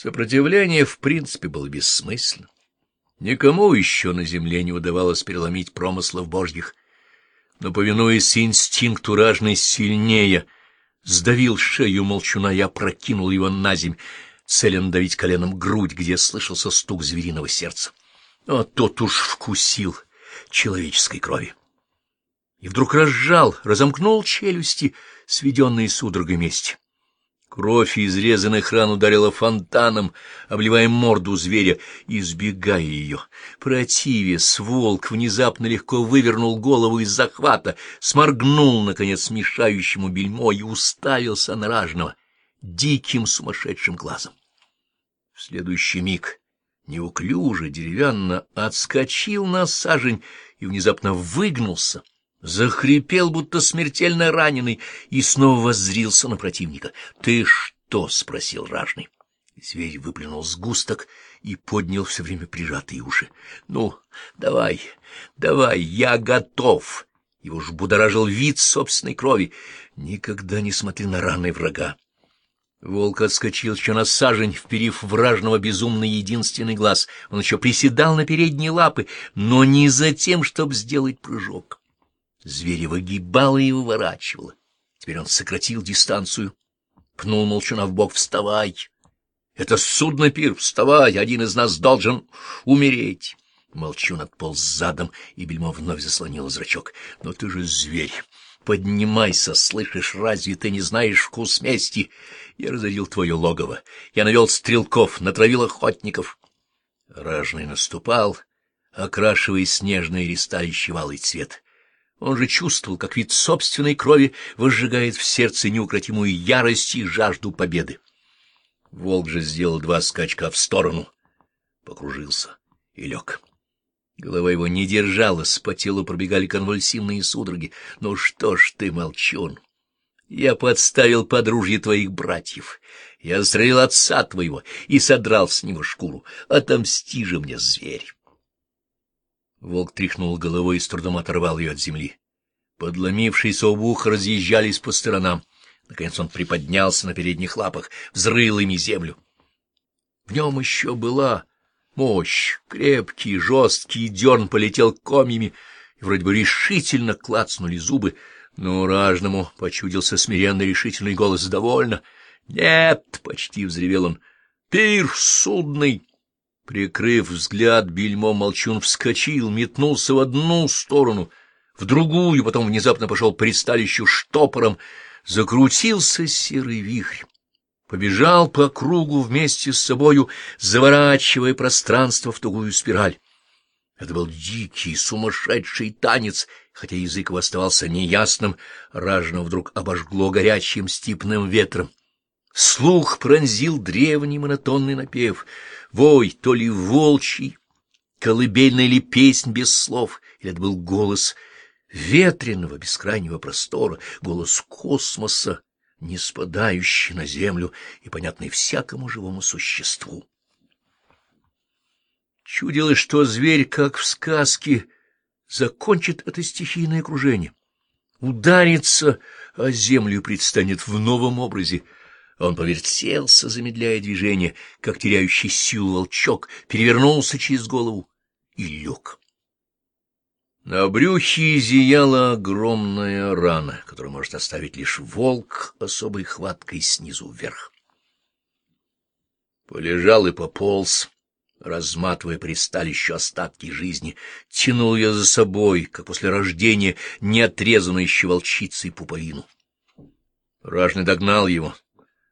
Сопротивление, в принципе, было бессмысленно. Никому еще на земле не удавалось переломить промыслов божьих. Но, повинуясь инстинкту ражный сильнее, сдавил шею молчуна и опрокинул его на земь, целен давить коленом грудь, где слышался стук звериного сердца. А тот уж вкусил человеческой крови. И вдруг разжал, разомкнул челюсти, сведенные судорогой мести. Кровь изрезанных ран ударила фонтаном, обливая морду зверя, избегая ее. Противец, волк внезапно легко вывернул голову из захвата, сморгнул, наконец, мешающему бельмо и уставился на ражного диким сумасшедшим глазом. В следующий миг неуклюже, деревянно отскочил на сажень и внезапно выгнулся, захрипел, будто смертельно раненый, и снова воззрился на противника. — Ты что? — спросил ражный. Зверь выплюнул сгусток и поднял все время прижатые уши. — Ну, давай, давай, я готов! Его ж будоражил вид собственной крови. Никогда не смотри на раны врага. Волк отскочил еще на сажень, вперив вражного безумный единственный глаз. Он еще приседал на передние лапы, но не за тем, чтобы сделать прыжок. Зверь выгибало и выворачивало. Теперь он сократил дистанцию, пнул молчуна в бок «Вставай!» «Это судно, пир, вставай! Один из нас должен умереть!» Молчун отполз задом, и бельмо вновь заслонил зрачок. «Но ты же зверь! Поднимайся, слышишь, разве ты не знаешь вкус мести? Я разорил твое логово, я навел стрелков, натравил охотников». Ражный наступал, окрашивая снежный ресталище валый цвет. Он же чувствовал, как вид собственной крови возжигает в сердце неукротимую ярость и жажду победы. Волк же сделал два скачка в сторону, покружился и лег. Голова его не держалась, по телу пробегали конвульсивные судороги. «Ну что ж ты, молчун? Я подставил подружье твоих братьев. Я застрелил отца твоего и содрал с него шкуру. Отомсти же мне, зверь!» Волк тряхнул головой и с трудом оторвал ее от земли. Подломившиеся оба уха разъезжались по сторонам. Наконец он приподнялся на передних лапах, взрыл ими землю. В нем еще была мощь, крепкий, жесткий дерн полетел комьями, и вроде бы решительно клацнули зубы, но ражному почудился смиренный решительный голос «Довольно!» «Нет!» — почти взревел он. «Пир судный!» Прикрыв взгляд, бельмо молчун вскочил, метнулся в одну сторону, в другую, потом внезапно пошел по ристалищу штопором, закрутился серый вихрь, побежал по кругу вместе с собою, заворачивая пространство в тугую спираль. Это был дикий, сумасшедший танец, хотя язык его оставался неясным, ражно вдруг обожгло горячим степным ветром. Слух пронзил древний монотонный напев — вой, то ли волчий, колыбельная ли песнь без слов, или это был голос ветреного бескрайнего простора, голос космоса, не спадающий на землю и понятный всякому живому существу. Чудилось, что зверь, как в сказке, закончит это стихийное окружение, ударится о землю предстанет в новом образе — он повертелся, замедляя движение, как теряющий силу волчок, перевернулся через голову и лег. На брюхе зияла огромная рана, которую может оставить лишь волк особой хваткой снизу вверх. Полежал и пополз, разматывая присталище остатки жизни, тянул ее за собой, как после рождения неотрезанной еще волчицей пуповину. Ражный догнал его —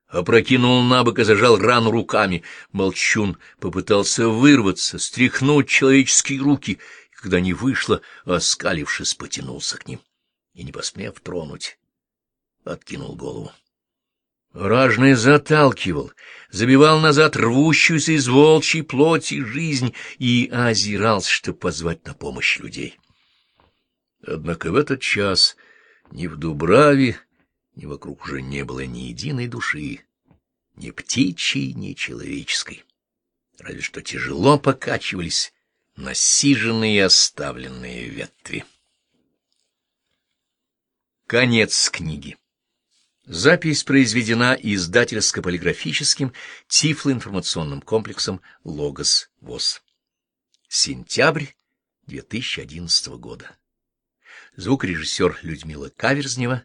опрокинул на бок и зажал рану руками. Молчун попытался вырваться, стряхнуть человеческие руки, и когда не вышло, оскалившись, потянулся к ним и, не посмев тронуть, откинул голову. Ражный заталкивал, забивал назад рвущуюся из волчьей плоти жизнь и озирался, чтобы позвать на помощь людей. Однако в этот час ни в Дубраве, ни вокруг уже не было ни единой души, ни птичьей, ни человеческой. Разве что тяжело покачивались насиженные оставленные ветви. Конец книги. Запись произведена издательско-полиграфическим тифлоинформационным комплексом «Логос ВОЗ». Сентябрь 2011 года. Звукорежиссер Людмила Каверзнева